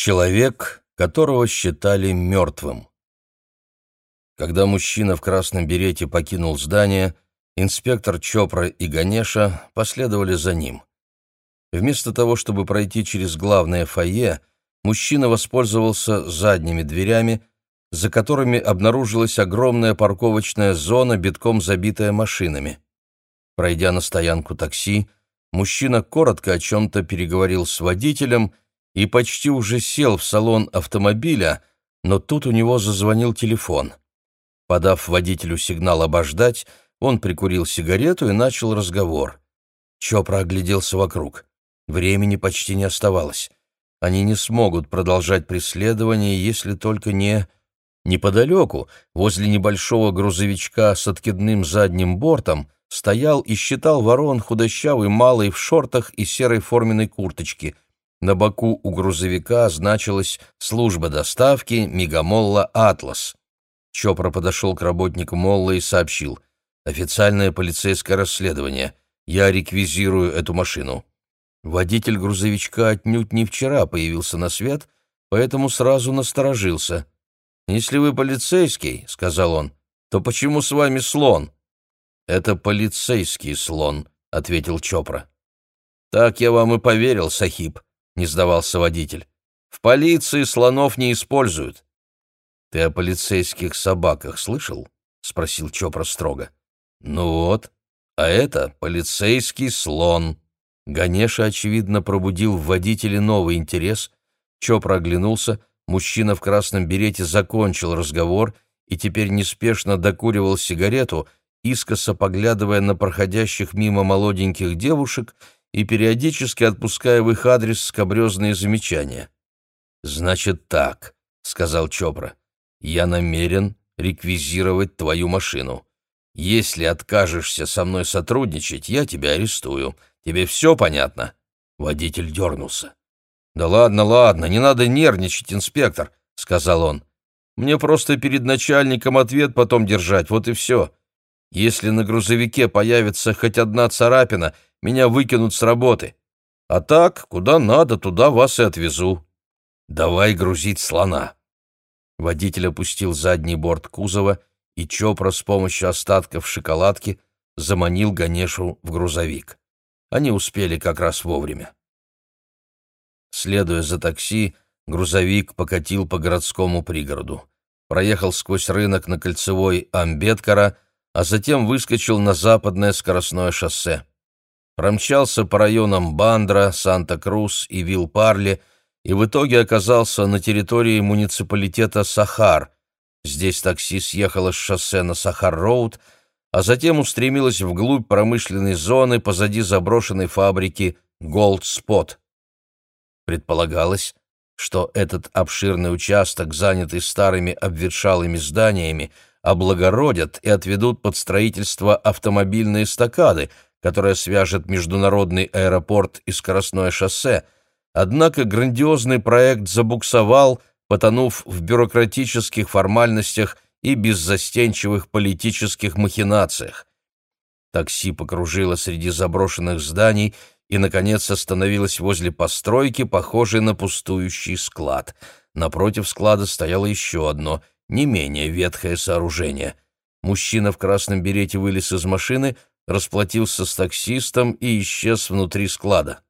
Человек, которого считали мертвым. Когда мужчина в красном берете покинул здание, инспектор Чопра и Ганеша последовали за ним. Вместо того, чтобы пройти через главное фойе, мужчина воспользовался задними дверями, за которыми обнаружилась огромная парковочная зона, битком забитая машинами. Пройдя на стоянку такси, мужчина коротко о чем-то переговорил с водителем и почти уже сел в салон автомобиля, но тут у него зазвонил телефон. Подав водителю сигнал обождать, он прикурил сигарету и начал разговор. Чопра огляделся вокруг. Времени почти не оставалось. Они не смогут продолжать преследование, если только не... Неподалеку, возле небольшого грузовичка с откидным задним бортом, стоял и считал ворон худощавый малый в шортах и серой форменной курточке. На боку у грузовика значилась «Служба доставки Мегамолла Атлас». Чопра подошел к работнику Молла и сообщил «Официальное полицейское расследование. Я реквизирую эту машину». Водитель грузовичка отнюдь не вчера появился на свет, поэтому сразу насторожился. «Если вы полицейский, — сказал он, — то почему с вами слон?» «Это полицейский слон», — ответил Чопра. «Так я вам и поверил, Сахиб», — не сдавался водитель. «В полиции слонов не используют». «Ты о полицейских собаках слышал?» — спросил Чопра строго. «Ну вот, а это полицейский слон». Ганеша, очевидно, пробудил в водителе новый интерес. Чопра оглянулся, мужчина в красном берете закончил разговор и теперь неспешно докуривал сигарету, искоса поглядывая на проходящих мимо молоденьких девушек и периодически отпуская в их адрес скобрезные замечания. «Значит так», — сказал Чопра, — «я намерен реквизировать твою машину. Если откажешься со мной сотрудничать, я тебя арестую. Тебе все понятно?» Водитель дернулся. «Да ладно, ладно, не надо нервничать, инспектор», — сказал он. «Мне просто перед начальником ответ потом держать, вот и все. Если на грузовике появится хоть одна царапина, меня выкинут с работы. А так, куда надо, туда вас и отвезу. Давай грузить слона». Водитель опустил задний борт кузова, и Чопра с помощью остатков шоколадки заманил Ганешу в грузовик. Они успели как раз вовремя. Следуя за такси, грузовик покатил по городскому пригороду. Проехал сквозь рынок на кольцевой Амбеткара, а затем выскочил на западное скоростное шоссе. Промчался по районам Бандра, Санта-Крус и Вилл-Парли и в итоге оказался на территории муниципалитета Сахар. Здесь такси съехало с шоссе на Сахар-Роуд — а затем устремилась вглубь промышленной зоны позади заброшенной фабрики Gold Spot. Предполагалось, что этот обширный участок, занятый старыми обветшалыми зданиями, облагородят и отведут под строительство автомобильные эстакады, которая свяжет международный аэропорт и скоростное шоссе, однако грандиозный проект забуксовал, потонув в бюрократических формальностях и беззастенчивых политических махинациях. Такси покружило среди заброшенных зданий и, наконец, остановилось возле постройки, похожей на пустующий склад. Напротив склада стояло еще одно, не менее ветхое сооружение. Мужчина в красном берете вылез из машины, расплатился с таксистом и исчез внутри склада.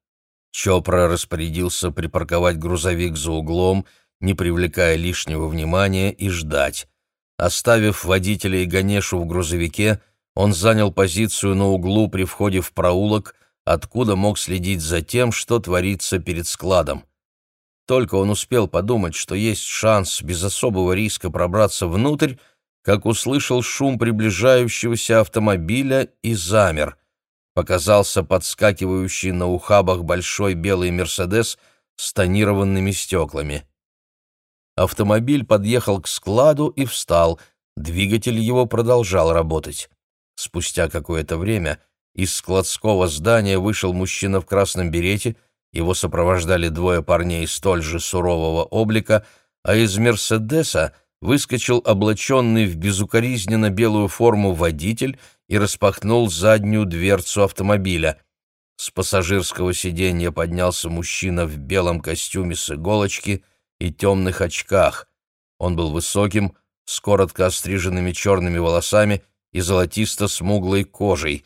Чопра распорядился припарковать грузовик за углом, не привлекая лишнего внимания, и ждать. Оставив водителя и Ганешу в грузовике, он занял позицию на углу при входе в проулок, откуда мог следить за тем, что творится перед складом. Только он успел подумать, что есть шанс без особого риска пробраться внутрь, как услышал шум приближающегося автомобиля и замер. Показался подскакивающий на ухабах большой белый «Мерседес» с тонированными стеклами. Автомобиль подъехал к складу и встал. Двигатель его продолжал работать. Спустя какое-то время из складского здания вышел мужчина в красном берете, его сопровождали двое парней столь же сурового облика, а из «Мерседеса» выскочил облаченный в безукоризненно белую форму водитель и распахнул заднюю дверцу автомобиля. С пассажирского сиденья поднялся мужчина в белом костюме с иголочки — и темных очках. Он был высоким, с коротко остриженными черными волосами и золотисто-смуглой кожей.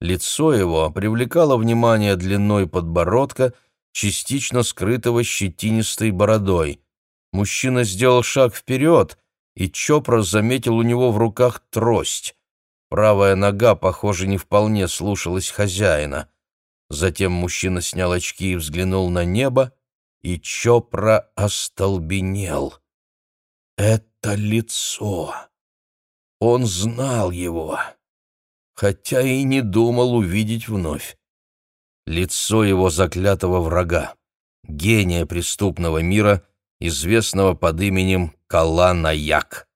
Лицо его привлекало внимание длиной подбородка, частично скрытого щетинистой бородой. Мужчина сделал шаг вперед, и Чопра заметил у него в руках трость. Правая нога, похоже, не вполне слушалась хозяина. Затем мужчина снял очки и взглянул на небо, и Чопра остолбенел. Это лицо. Он знал его, хотя и не думал увидеть вновь. Лицо его заклятого врага, гения преступного мира, известного под именем Каланаяк.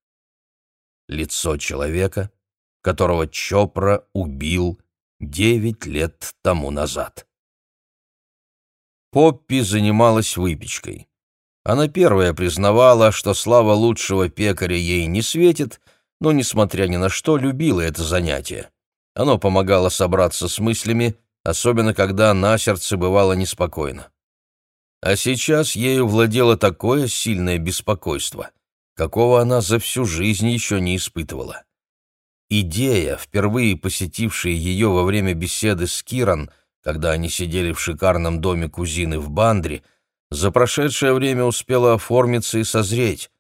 Лицо человека, которого Чопра убил девять лет тому назад. Поппи занималась выпечкой. Она первая признавала, что слава лучшего пекаря ей не светит, но, несмотря ни на что, любила это занятие. Оно помогало собраться с мыслями, особенно когда на сердце бывало неспокойно. А сейчас ею владело такое сильное беспокойство, какого она за всю жизнь еще не испытывала. Идея, впервые посетившая ее во время беседы с Киран, когда они сидели в шикарном доме кузины в Бандре, за прошедшее время успела оформиться и созреть.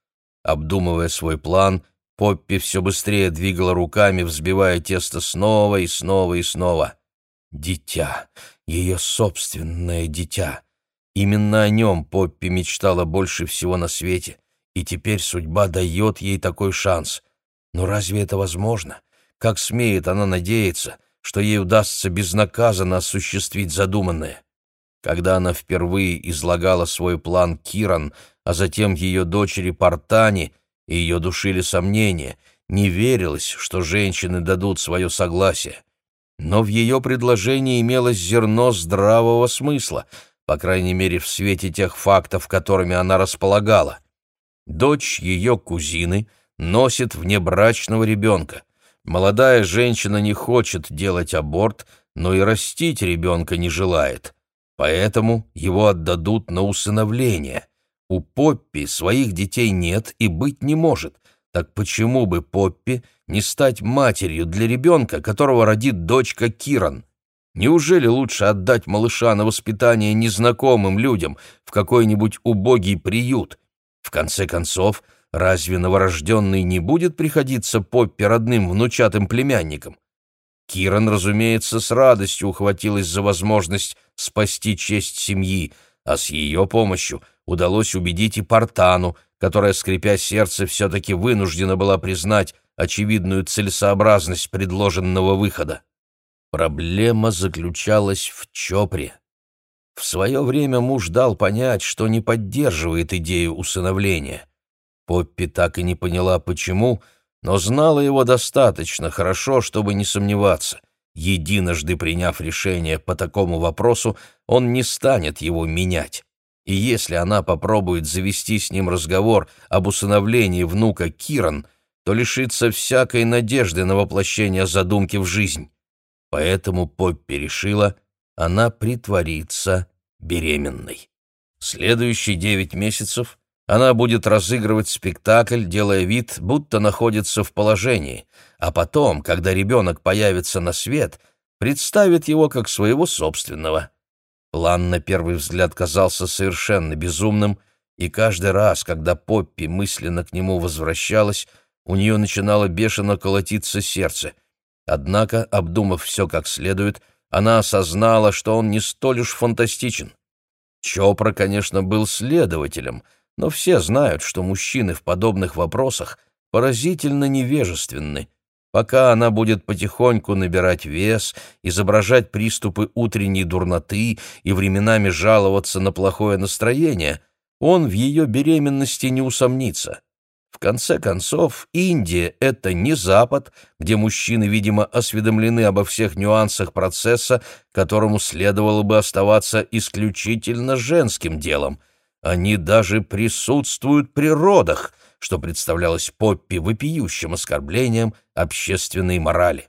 Обдумывая свой план, Поппи все быстрее двигала руками, взбивая тесто снова и снова и снова. Дитя, ее собственное дитя. Именно о нем Поппи мечтала больше всего на свете, и теперь судьба дает ей такой шанс. Но разве это возможно? Как смеет она надеяться, что ей удастся безнаказанно осуществить задуманное? Когда она впервые излагала свой план Киран, а затем ее дочери Портани, ее душили сомнения, не верилось, что женщины дадут свое согласие. Но в ее предложении имелось зерно здравого смысла, по крайней мере в свете тех фактов, которыми она располагала. Дочь ее кузины — носит внебрачного ребенка. Молодая женщина не хочет делать аборт, но и растить ребенка не желает. Поэтому его отдадут на усыновление. У Поппи своих детей нет и быть не может. Так почему бы Поппи не стать матерью для ребенка, которого родит дочка Киран? Неужели лучше отдать малыша на воспитание незнакомым людям в какой-нибудь убогий приют? В конце концов, Разве новорожденный не будет приходиться Поппи родным внучатым племянником? Киран, разумеется, с радостью ухватилась за возможность спасти честь семьи, а с ее помощью удалось убедить и Портану, которая, скрипя сердце, все-таки вынуждена была признать очевидную целесообразность предложенного выхода. Проблема заключалась в Чопре. В свое время муж дал понять, что не поддерживает идею усыновления. Поппи так и не поняла, почему, но знала его достаточно хорошо, чтобы не сомневаться. Единожды приняв решение по такому вопросу, он не станет его менять. И если она попробует завести с ним разговор об усыновлении внука Киран, то лишится всякой надежды на воплощение задумки в жизнь. Поэтому Поппи решила, она притворится беременной. Следующие девять месяцев она будет разыгрывать спектакль, делая вид, будто находится в положении, а потом, когда ребенок появится на свет, представит его как своего собственного. План на первый взгляд казался совершенно безумным, и каждый раз, когда Поппи мысленно к нему возвращалась, у нее начинало бешено колотиться сердце. Однако, обдумав все как следует, она осознала, что он не столь уж фантастичен. Чопра, конечно, был следователем — но все знают, что мужчины в подобных вопросах поразительно невежественны. Пока она будет потихоньку набирать вес, изображать приступы утренней дурноты и временами жаловаться на плохое настроение, он в ее беременности не усомнится. В конце концов, Индия — это не Запад, где мужчины, видимо, осведомлены обо всех нюансах процесса, которому следовало бы оставаться исключительно женским делом. Они даже присутствуют при родах, что представлялось Поппи вопиющим оскорблением общественной морали.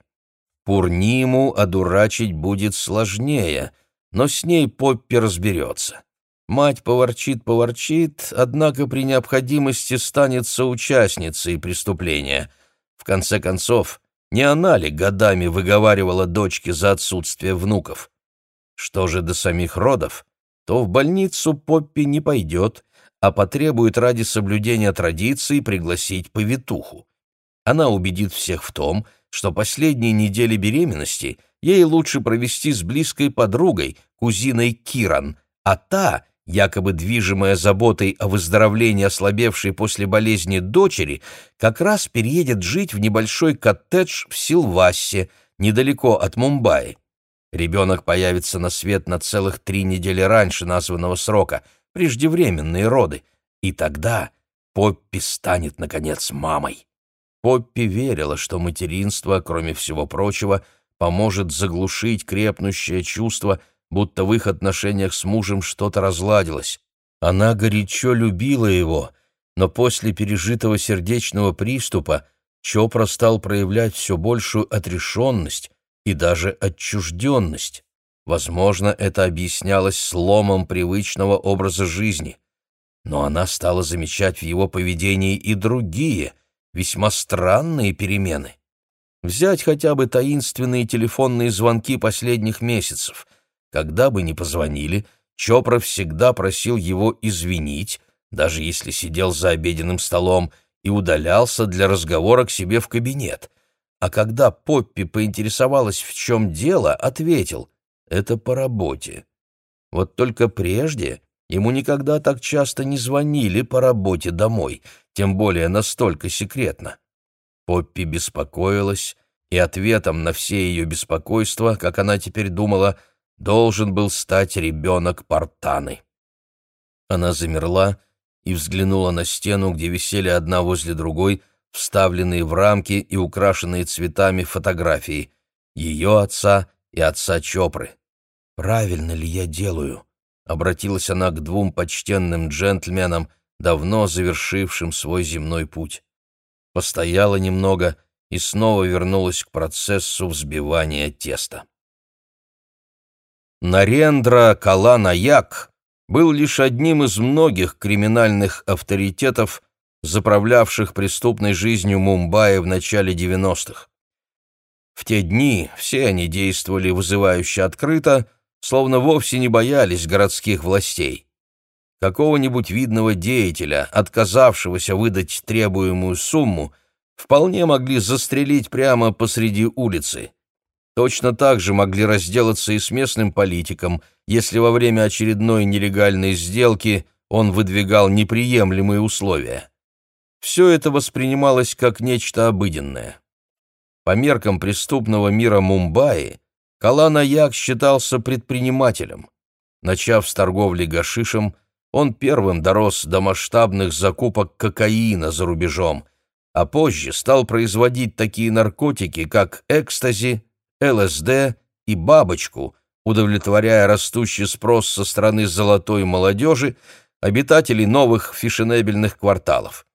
Пурниму одурачить будет сложнее, но с ней Поппи разберется. Мать поворчит-поворчит, однако при необходимости станет соучастницей преступления. В конце концов, не она ли годами выговаривала дочке за отсутствие внуков? Что же до самих родов, то в больницу Поппи не пойдет, а потребует ради соблюдения традиций пригласить повитуху. Она убедит всех в том, что последние недели беременности ей лучше провести с близкой подругой, кузиной Киран, а та, якобы движимая заботой о выздоровлении ослабевшей после болезни дочери, как раз переедет жить в небольшой коттедж в Силвассе, недалеко от Мумбаи. Ребенок появится на свет на целых три недели раньше названного срока, преждевременные роды, и тогда Поппи станет, наконец, мамой. Поппи верила, что материнство, кроме всего прочего, поможет заглушить крепнущее чувство, будто в их отношениях с мужем что-то разладилось. Она горячо любила его, но после пережитого сердечного приступа Чопра стал проявлять все большую отрешенность и даже отчужденность. Возможно, это объяснялось сломом привычного образа жизни. Но она стала замечать в его поведении и другие, весьма странные перемены. Взять хотя бы таинственные телефонные звонки последних месяцев. Когда бы ни позвонили, Чопра всегда просил его извинить, даже если сидел за обеденным столом, и удалялся для разговора к себе в кабинет. А когда Поппи поинтересовалась, в чем дело, ответил «это по работе». Вот только прежде ему никогда так часто не звонили по работе домой, тем более настолько секретно. Поппи беспокоилась, и ответом на все ее беспокойства, как она теперь думала, должен был стать ребенок Портаны. Она замерла и взглянула на стену, где висели одна возле другой вставленные в рамки и украшенные цветами фотографии ее отца и отца Чопры. «Правильно ли я делаю?» — обратилась она к двум почтенным джентльменам, давно завершившим свой земной путь. Постояла немного и снова вернулась к процессу взбивания теста. Нарендра Каланаяк был лишь одним из многих криминальных авторитетов, заправлявших преступной жизнью Мумбаи в начале 90-х. В те дни все они действовали вызывающе открыто, словно вовсе не боялись городских властей. Какого-нибудь видного деятеля, отказавшегося выдать требуемую сумму, вполне могли застрелить прямо посреди улицы. Точно так же могли разделаться и с местным политиком, если во время очередной нелегальной сделки он выдвигал неприемлемые условия все это воспринималось как нечто обыденное. По меркам преступного мира Мумбаи, Калана Як считался предпринимателем. Начав с торговли гашишем, он первым дорос до масштабных закупок кокаина за рубежом, а позже стал производить такие наркотики, как экстази, ЛСД и бабочку, удовлетворяя растущий спрос со стороны золотой молодежи, обитателей новых фешенебельных кварталов.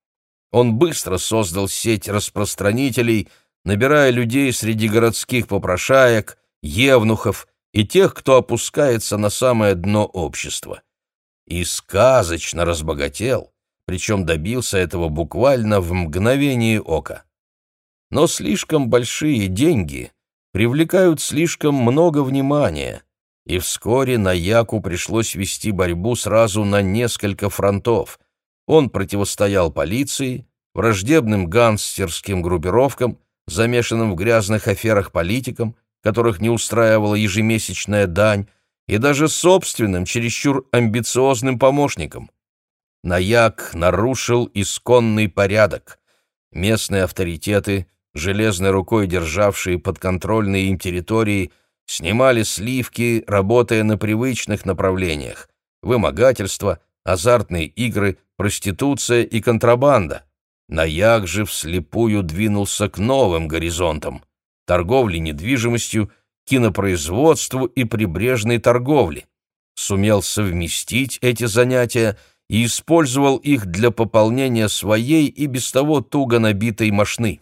Он быстро создал сеть распространителей, набирая людей среди городских попрошаек, евнухов и тех, кто опускается на самое дно общества. И сказочно разбогател, причем добился этого буквально в мгновение ока. Но слишком большие деньги привлекают слишком много внимания, и вскоре на Яку пришлось вести борьбу сразу на несколько фронтов. Он противостоял полиции, враждебным гангстерским группировкам, замешанным в грязных аферах политикам, которых не устраивала ежемесячная дань, и даже собственным, чересчур амбициозным помощникам. Наяк нарушил исконный порядок. Местные авторитеты, железной рукой державшие подконтрольные им территории, снимали сливки, работая на привычных направлениях – вымогательство, азартные игры, проституция и контрабанда. Наяк же вслепую двинулся к новым горизонтам – торговле недвижимостью, кинопроизводству и прибрежной торговле. Сумел совместить эти занятия и использовал их для пополнения своей и без того туго набитой мошны.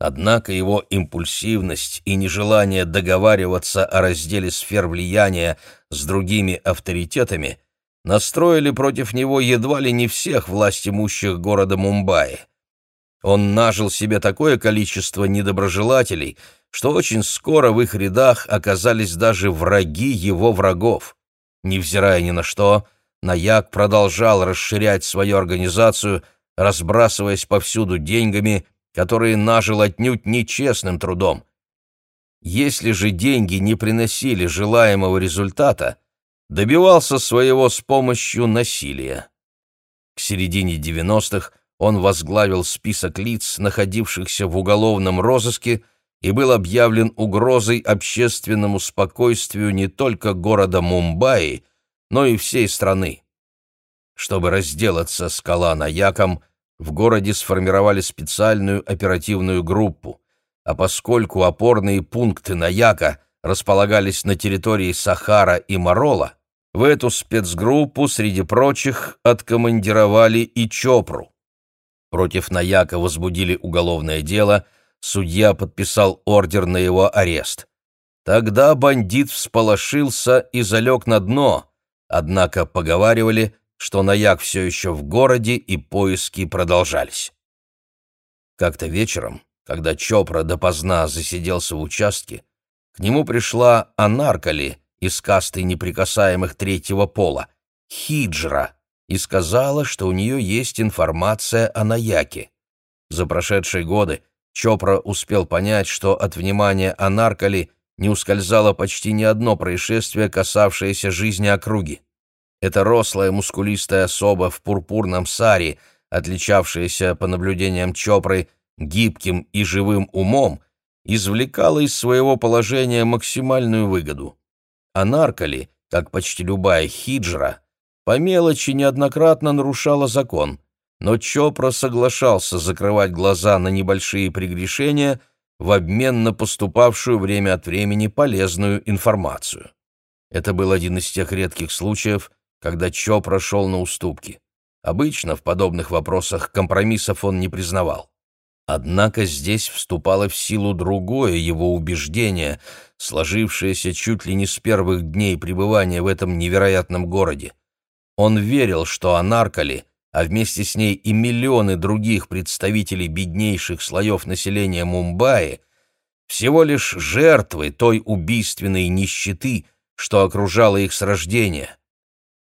Однако его импульсивность и нежелание договариваться о разделе сфер влияния с другими авторитетами настроили против него едва ли не всех властимущих города Мумбаи. Он нажил себе такое количество недоброжелателей, что очень скоро в их рядах оказались даже враги его врагов. Невзирая ни на что, Наяк продолжал расширять свою организацию, разбрасываясь повсюду деньгами, которые нажил отнюдь нечестным трудом. Если же деньги не приносили желаемого результата, добивался своего с помощью насилия. К середине 90-х он возглавил список лиц, находившихся в уголовном розыске, и был объявлен угрозой общественному спокойствию не только города Мумбаи, но и всей страны. Чтобы разделаться с Каланаяком, в городе сформировали специальную оперативную группу, а поскольку опорные пункты Наяка располагались на территории Сахара и Марола, в эту спецгруппу, среди прочих, откомандировали и Чопру. Против Наяка возбудили уголовное дело, судья подписал ордер на его арест. Тогда бандит всполошился и залег на дно, однако поговаривали, что Наяк все еще в городе и поиски продолжались. Как-то вечером, когда Чопра допоздна засиделся в участке, к нему пришла Анаркали из касты неприкасаемых третьего пола, Хиджра, и сказала, что у нее есть информация о Наяке. За прошедшие годы Чопра успел понять, что от внимания Анаркали не ускользало почти ни одно происшествие, касавшееся жизни округи. Эта рослая мускулистая особа в пурпурном саре, отличавшаяся, по наблюдениям Чопры, гибким и живым умом, извлекала из своего положения максимальную выгоду. А Наркали, как почти любая хиджра, по мелочи неоднократно нарушала закон, но Чопра соглашался закрывать глаза на небольшие прегрешения в обмен на поступавшую время от времени полезную информацию. Это был один из тех редких случаев, когда Чо прошел на уступки. Обычно в подобных вопросах компромиссов он не признавал. Однако здесь вступало в силу другое его убеждение, сложившееся чуть ли не с первых дней пребывания в этом невероятном городе. Он верил, что Анаркали, а вместе с ней и миллионы других представителей беднейших слоев населения Мумбаи, всего лишь жертвы той убийственной нищеты, что окружала их с рождения.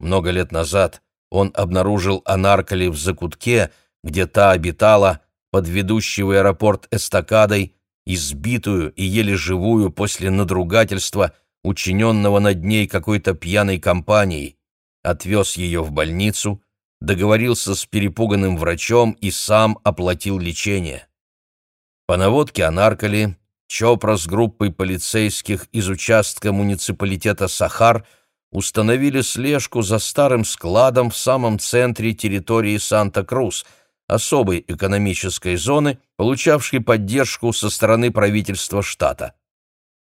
Много лет назад он обнаружил Анаркали в закутке, где та обитала, под ведущей в аэропорт эстакадой, избитую и еле живую после надругательства, учиненного над ней какой-то пьяной компанией. Отвез ее в больницу, договорился с перепуганным врачом и сам оплатил лечение. По наводке Анаркали Чопра с группой полицейских из участка муниципалитета Сахар – установили слежку за старым складом в самом центре территории Санта-Крус, особой экономической зоны, получавшей поддержку со стороны правительства штата.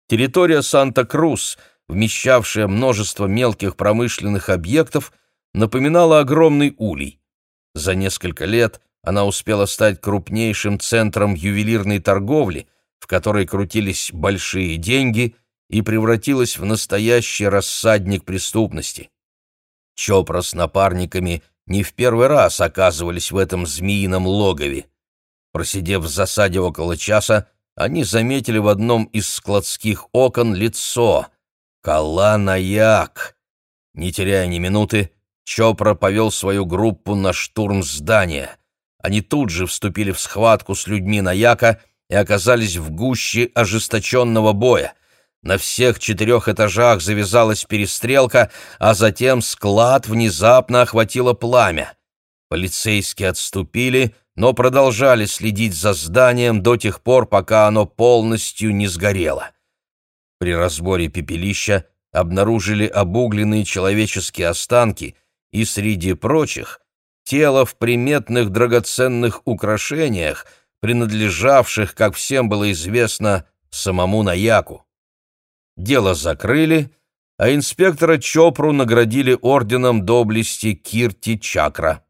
Территория Санта-Крус, вмещавшая множество мелких промышленных объектов, напоминала огромный улей. За несколько лет она успела стать крупнейшим центром ювелирной торговли, в которой крутились большие деньги – и превратилась в настоящий рассадник преступности. Чопра с напарниками не в первый раз оказывались в этом змеином логове. Просидев в засаде около часа, они заметили в одном из складских окон лицо — Каланаяк. Не теряя ни минуты, Чопра повел свою группу на штурм здания. Они тут же вступили в схватку с людьми Наяка и оказались в гуще ожесточенного боя — на всех четырех этажах завязалась перестрелка, а затем склад внезапно охватило пламя. Полицейские отступили, но продолжали следить за зданием до тех пор, пока оно полностью не сгорело. При разборе пепелища обнаружили обугленные человеческие останки и, среди прочих, тело в приметных драгоценных украшениях, принадлежавших, как всем было известно, самому Наяку. Дело закрыли, а инспектора Чопру наградили орденом доблести Кирти Чакра.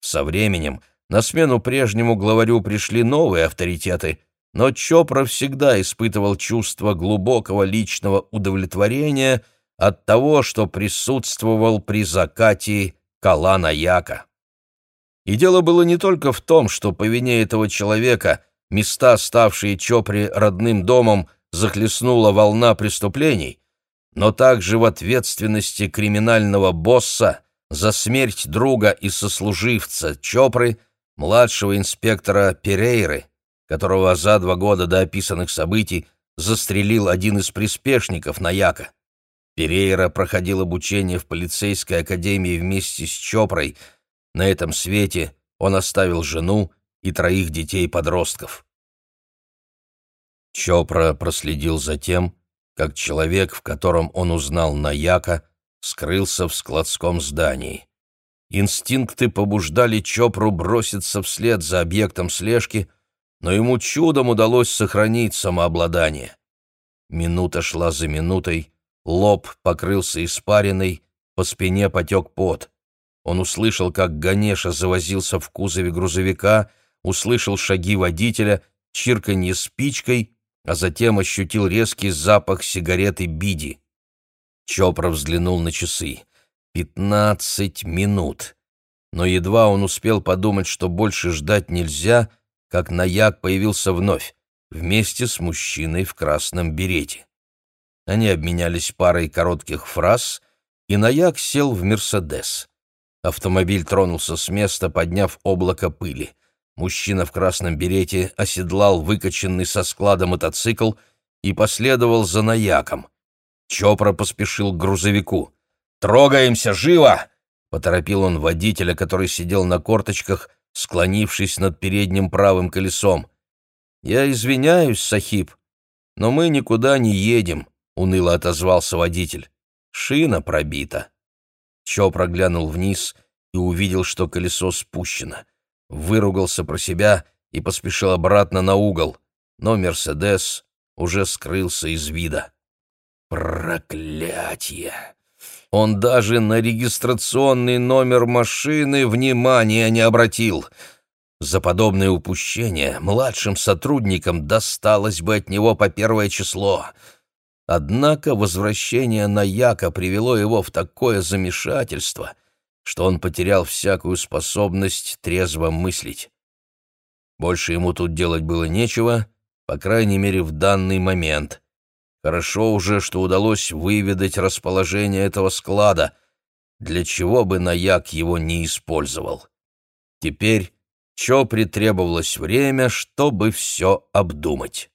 Со временем на смену прежнему главарю пришли новые авторитеты, но Чопра всегда испытывал чувство глубокого личного удовлетворения от того, что присутствовал при закате Калана Яка. И дело было не только в том, что по вине этого человека места, ставшие Чопри родным домом, захлестнула волна преступлений, но также в ответственности криминального босса за смерть друга и сослуживца Чопры, младшего инспектора Перейры, которого за два года до описанных событий застрелил один из приспешников Наяка. Перейра проходил обучение в полицейской академии вместе с Чопрой. На этом свете он оставил жену и троих детей-подростков. Чопра проследил за тем, как человек, в котором он узнал Наяка, скрылся в складском здании. Инстинкты побуждали Чопру броситься вслед за объектом слежки, но ему чудом удалось сохранить самообладание. Минута шла за минутой, лоб покрылся испариной, по спине потек пот. Он услышал, как Ганеша завозился в кузове грузовика, услышал шаги водителя, чирканье спичкой, а затем ощутил резкий запах сигареты биди. Чопра взглянул на часы. Пятнадцать минут. Но едва он успел подумать, что больше ждать нельзя, как Наяк появился вновь, вместе с мужчиной в красном берете. Они обменялись парой коротких фраз, и Наяк сел в «Мерседес». Автомобиль тронулся с места, подняв облако пыли. Мужчина в красном берете оседлал выкоченный со склада мотоцикл и последовал за Наяком. Чопра поспешил к грузовику. «Трогаемся, живо!» — поторопил он водителя, который сидел на корточках, склонившись над передним правым колесом. «Я извиняюсь, Сахиб, но мы никуда не едем», — уныло отозвался водитель. «Шина пробита». Чопра глянул вниз и увидел, что колесо спущено выругался про себя и поспешил обратно на угол, но «Мерседес» уже скрылся из вида. Проклятье! Он даже на регистрационный номер машины внимания не обратил. За подобное упущение младшим сотрудникам досталось бы от него по первое число. Однако возвращение на Яка привело его в такое замешательство — что он потерял всякую способность трезво мыслить. Больше ему тут делать было нечего, по крайней мере, в данный момент. Хорошо уже, что удалось выведать расположение этого склада, для чего бы Наяк его не использовал. Теперь Чопри требовалось время, чтобы все обдумать.